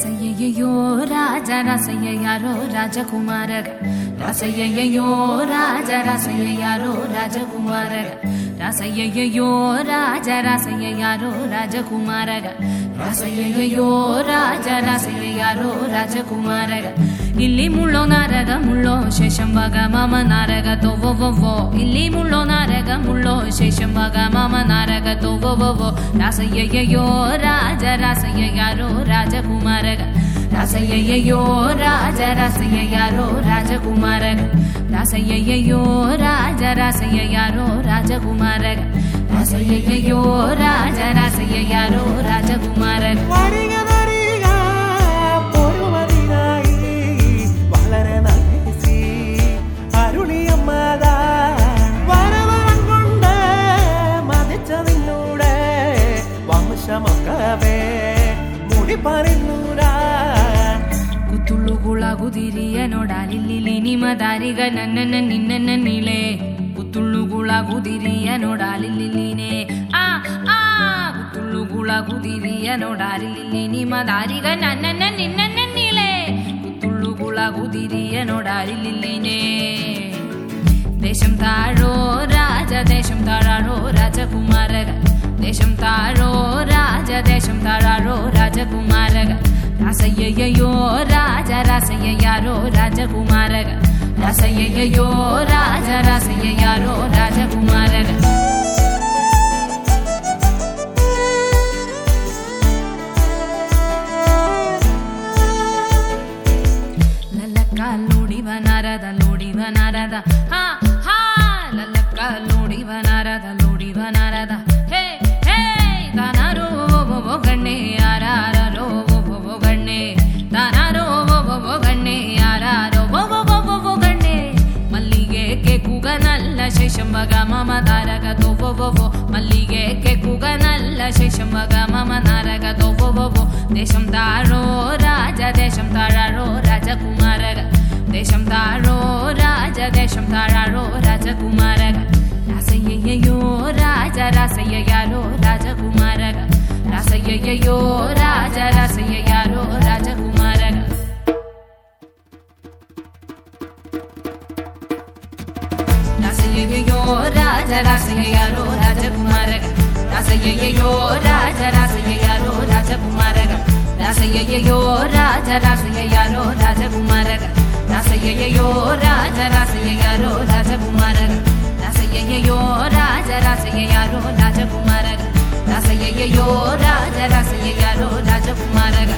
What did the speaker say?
ರಸಯ್ಯಯ್ಯೋ ರಾಜ ರಸಯ್ಯ ಯಾರೋ ರಾಜಕುಮಾರಗ ರಸಯ್ಯಯ್ಯೋ ರಾಜ ರಸಯ್ಯ ಯಾರೋ ರಾಜಕುಮಾರಗ ರಸಯ್ಯಯ್ಯೋ ರಾಜ ರಸಯ್ಯ ಯಾರೋ ರಾಜಕುಮಾರಗ ರಸಯ್ಯಯ್ಯೋ ರಾಜ ರಸಯ್ಯ ಯಾರೋ ರಾಜಕುಮಾರಗ ಇಲ್ಲಿ ಮುಳ್ಳೋ ನಾರಗ ಮುಳ್ಳೋ ಶೇಷಂಬಗ ಮಾಮ ನಾರಗ ತೋವೋ ಇಲ್ಲಿ ಮುಳ್ಳೋ ನಾರಗ ಮುಳ್ಳೋ ಶೇಷಂಬಗ ಮಾಮ ನಾರಗ ತೋವೋ ರಾಸಯ್ಯಯ್ಯೋ ರಾಜ ರಾಸಯ್ಯ ಯಾರೋ ರಾಜಕುಮಾರಗ രാസയ്യയ്യോ രാജ രാസയ്യാരോ രാജകുമാരൻ. രാസയ്യയ്യോ രാജ രാസയ്യാരോ രാജകുമാരൻ രാസയ്യയ്യോ രാജ രാസയ്യാരോ രാജകുമാരൻ വംശമൊക്കവേ. മുടി പറഞ്ഞു ಪುತ್ತುಳ್ಳುಗುಳಗುದಿರಿಯನೊಡಾಲಿಲ್ಲಿ ನಿಮದಾರಿಗ ನನ್ನನ್ನ ನಿನ್ನನ್ನ ನೀಳೆ ಪುತ್ತುಳ್ಳುಗುಳಗುದಿರಿಯನೊಡಾಲಿಲ್ಲಿನೇ ಆ ಆ ಪುತ್ತುಳ್ಳುಗುಳಗುದಿರಿಯನೊಡಾಲಿಲ್ಲಿ ನಿಮದಾರಿಗ ನನ್ನನ್ನ ನಿನ್ನನ್ನ ನೀಳೆ ಪುತ್ತುಳ್ಳುಗುಳಗುದಿರಿಯನೊಡಾಲಿಲ್ಲಿನೇ ದೇಶಂ ತಾಳೋ ರಾಜ ದೇಶಂ ತಾಳಾರೋ ರಾಜಕುಮಾರಗ దేశం తారో రాజ దేశం తారారో రాజకుమారగా రాసయ్యయ్యో ராசைய யாரோ ராஜகுமாரக ரசையையோ ராஜ ராசைய யாரோ ராஜகுமாரக ಲಲ್ಲಕ್ಕಲ್ಲೋಡಿವ ನಾರದ ಲೋಡಿವ ನಾರದ ಹಾ ಹಾ ಲಲ್ಲಕ್ಕಲ್ಲೋಡಿವ ನಾರದ ಲೋಡಿವ ನಾರದ ಶೇಷಂಬಗ ಮಮ ತಾರಗ ತೋವೋ ಮಲ್ಲಿಗೆ ಕೆಕ್ಕುಗನಲ್ಲ ಶೇಷಂಬಗ ಮಮ ನಾರಗ ತೋವೋ ದೇಶಂ ತಾಳೋ ರಾಜ ದೇಶಂ ತಾಳಾರೋ ರಾಜಕುಮಾರಗ ದೇಶಂ ತಾಳೋ ರಾಜ ದೇಶಂ ತಾಳಾರೋ ರಾಜಕುಮಾರಗ ರಾಸಯ್ಯಯ್ಯೋ ರಾಜ ರಾಸಯ್ಯ ಯಾರೋ ರಾಜಕುಮಾರಗ ರಾಸಯ್ಯಯ್ಯೋ ராசையோ ராஜ ராசையாரோ ராஜகுமாரக ராசையோ ராஜ ராசையாரோ ராஜகுமாரக ராசையோ ராஜ ராசையாரோ ராஜகுமாரக ராசையோ ராஜ ராசையாரோ ராஜகுமாரக ராசையோ ராஜ ராசையாரோ ராஜகுமாரக ராசையோ ராஜ ராசையாரோ ராஜகுமாரக